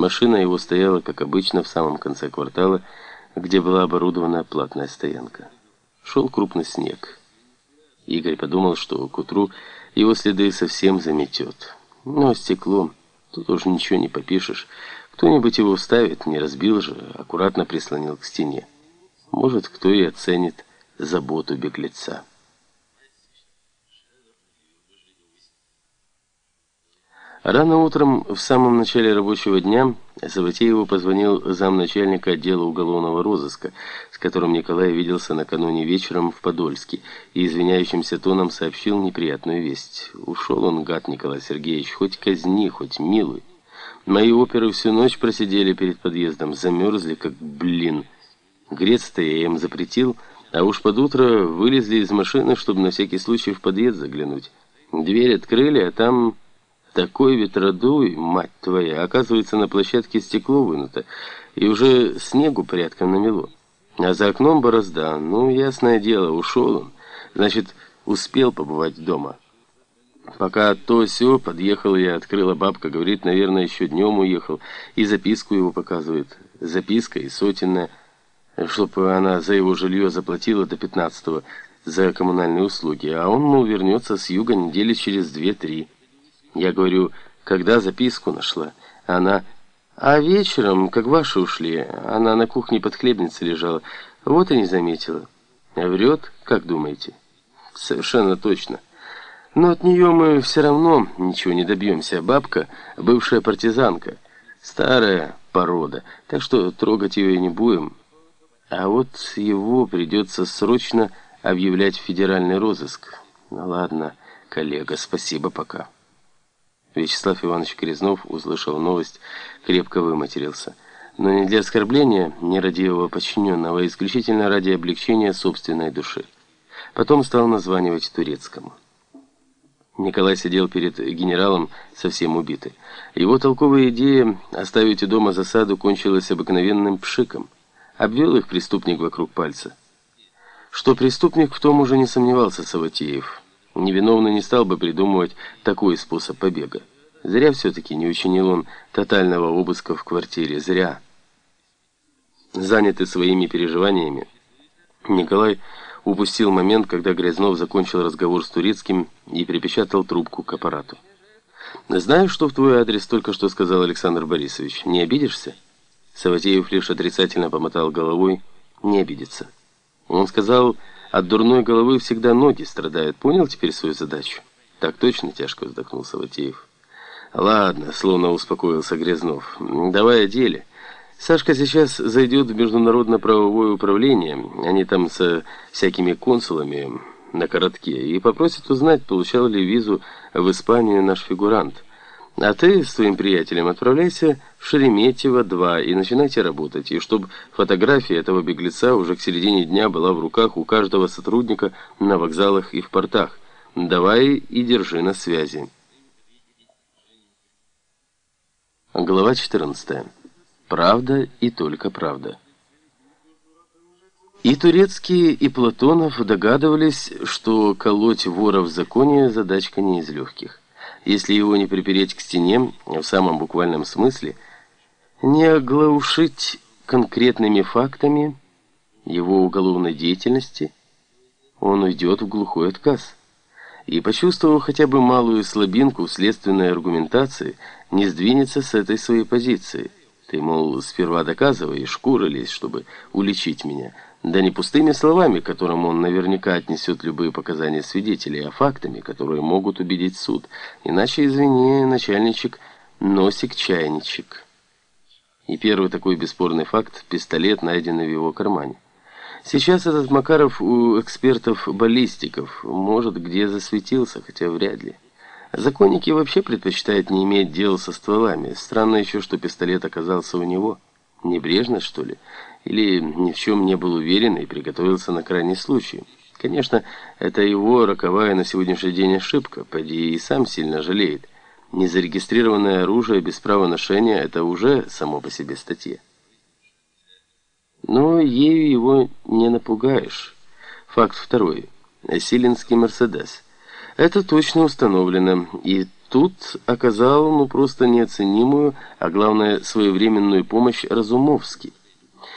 Машина его стояла, как обычно, в самом конце квартала, где была оборудована платная стоянка. Шел крупный снег. Игорь подумал, что к утру его следы совсем заметет. Но стекло, тут уже ничего не попишешь. Кто-нибудь его вставит, не разбил же, аккуратно прислонил к стене. Может, кто и оценит заботу беглеца. Рано утром, в самом начале рабочего дня, Саватееву позвонил замначальника отдела уголовного розыска, с которым Николай виделся накануне вечером в Подольске, и извиняющимся тоном сообщил неприятную весть. Ушел он, гад Николай Сергеевич, хоть казни, хоть милуй. Мои оперы всю ночь просидели перед подъездом, замерзли, как блин. Греться-то я им запретил, а уж под утро вылезли из машины, чтобы на всякий случай в подъезд заглянуть. Дверь открыли, а там... Такой ветродуй, мать твоя, оказывается, на площадке стекло вынуто, и уже снегу порядком намело. А за окном борозда, ну, ясное дело, ушел он. Значит, успел побывать дома. Пока то все подъехал я, открыла бабка, говорит, наверное, еще днем уехал, и записку его показывает. Записка и сотенная, чтобы она за его жилье заплатила до 15-го за коммунальные услуги, а он, мол, вернется с юга недели через две-три. Я говорю, когда записку нашла? Она, а вечером, как ваши ушли, она на кухне под хлебницей лежала. Вот и не заметила. Врет, как думаете? Совершенно точно. Но от нее мы все равно ничего не добьемся. Бабка, бывшая партизанка, старая порода, так что трогать ее не будем. А вот его придется срочно объявлять в федеральный розыск. Ну ладно, коллега, спасибо, пока. Вячеслав Иванович Грязнов услышал новость, крепко выматерился. Но не для оскорбления нерадивого подчиненного, а исключительно ради облегчения собственной души. Потом стал названивать турецкому. Николай сидел перед генералом, совсем убитый. Его толковая идея оставить у дома засаду кончилась обыкновенным пшиком. Обвел их преступник вокруг пальца. Что преступник, в том уже не сомневался Саватеев. Невиновный не стал бы придумывать такой способ побега. Зря все-таки не учинил он тотального обыска в квартире. Зря. Занятый своими переживаниями, Николай упустил момент, когда Грязнов закончил разговор с Турецким и припечатал трубку к аппарату. «Знаешь, что в твой адрес только что сказал Александр Борисович? Не обидишься?» Саватеев лишь отрицательно помотал головой. «Не обидится». Он сказал... От дурной головы всегда ноги страдают. Понял теперь свою задачу? Так точно, тяжко вздохнул Саватеев. Ладно, словно успокоился Грязнов. Давай о деле. Сашка сейчас зайдет в международно-правовое управление. Они там со всякими консулами на коротке. И попросит узнать, получал ли визу в Испанию наш фигурант. А ты с твоим приятелем отправляйся в Шереметьево-2 и начинайте работать. И чтобы фотография этого беглеца уже к середине дня была в руках у каждого сотрудника на вокзалах и в портах. Давай и держи на связи. Глава 14. Правда и только правда. И Турецкий, и Платонов догадывались, что колоть вора в законе задачка не из легких если его не припереть к стене в самом буквальном смысле, не оглаушить конкретными фактами его уголовной деятельности, он уйдет в глухой отказ. И, почувствовав хотя бы малую слабинку в следственной аргументации, не сдвинется с этой своей позиции. Ты, мол, сперва доказывай, шкура лезь, чтобы уличить меня – да не пустыми словами, которым он наверняка отнесет любые показания свидетелей, а фактами, которые могут убедить суд. Иначе, извини, начальничек, носик-чайничек. И первый такой бесспорный факт – пистолет, найденный в его кармане. Сейчас этот Макаров у экспертов-баллистиков, может, где засветился, хотя вряд ли. Законники вообще предпочитают не иметь дел со стволами. Странно еще, что пистолет оказался у него. Небрежно, что ли? или ни в чем не был уверен и приготовился на крайний случай. Конечно, это его роковая на сегодняшний день ошибка, поди и сам сильно жалеет. Незарегистрированное оружие без права ношения – это уже само по себе статья. Но ею его не напугаешь. Факт второй. Силинский «Мерседес». Это точно установлено, и Тут оказал, ну, просто неоценимую, а главное, своевременную помощь Разумовский.